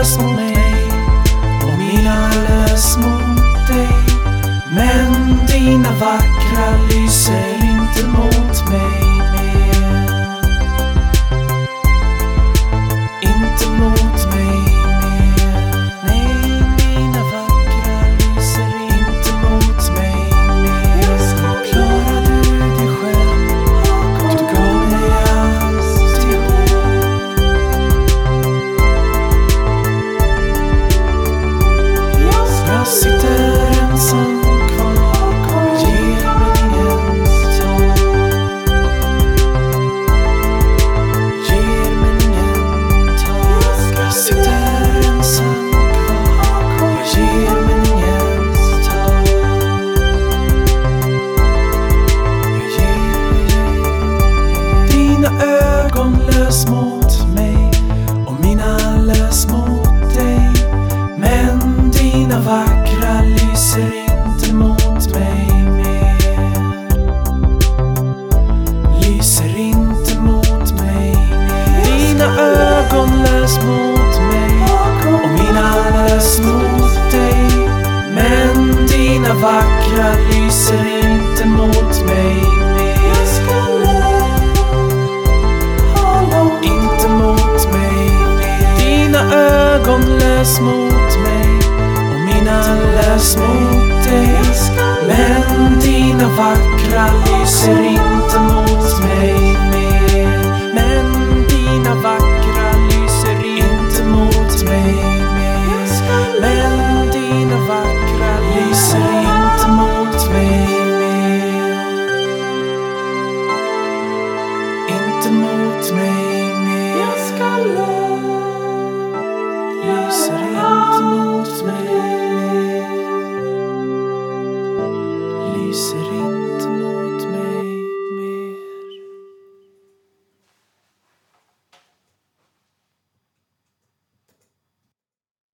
lös mot mig och mina lös mot dig. Men dina vackra lyser dina vackra lyser inte mot mig mer. Jag skulle hålla Inte mot mig mer. Dina ögon lös mot mig och mina lös mot dig. Men dina vackra lyser inte